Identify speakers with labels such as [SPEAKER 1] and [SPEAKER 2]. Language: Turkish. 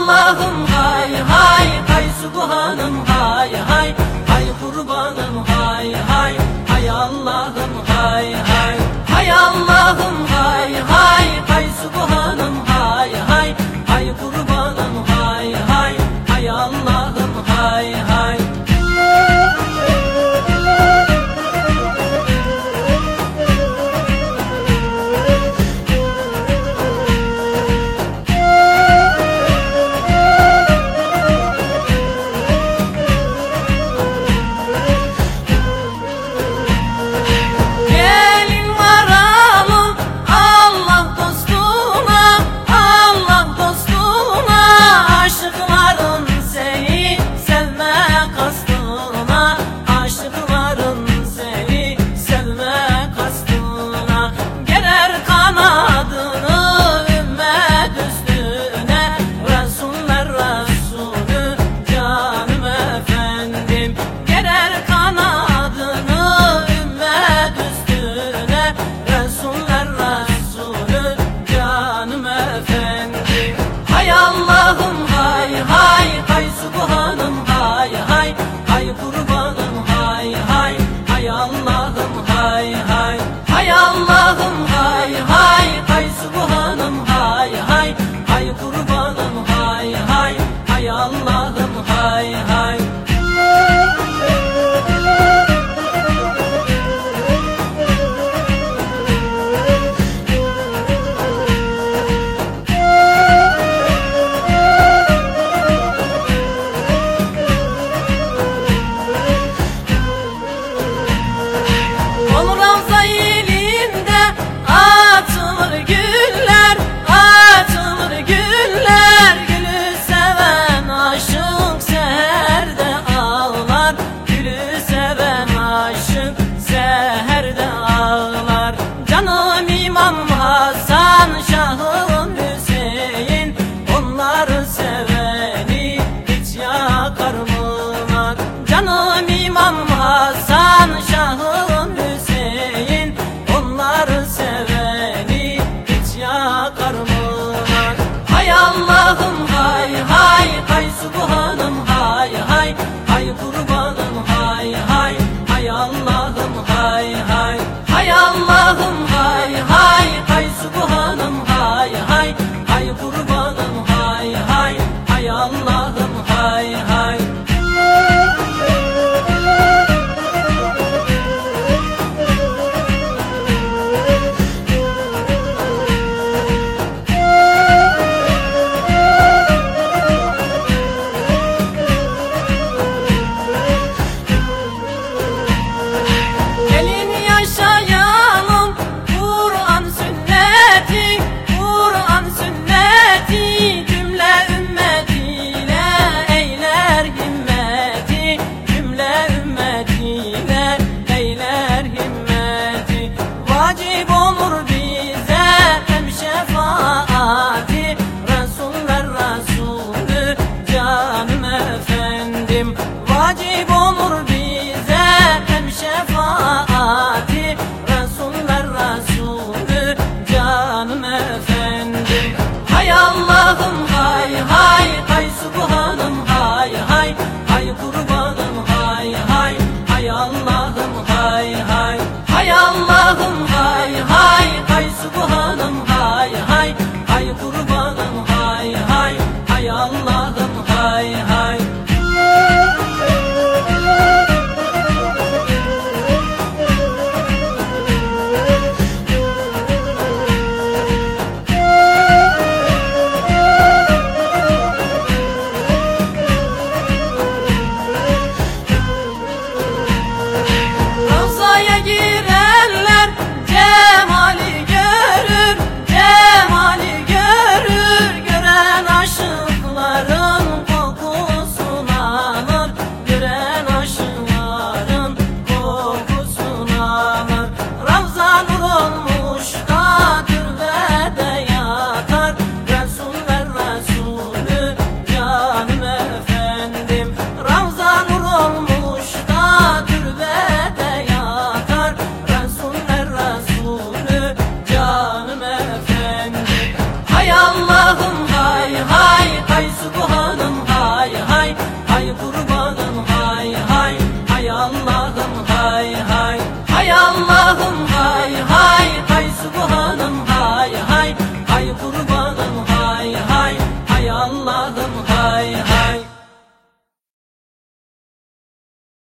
[SPEAKER 1] Allah'ım hay hay hay Subhanım Hay Allah'ım hay hay Hay subhanım hay hay. Hay kurbanım hay hay Hay Allah'ım hay.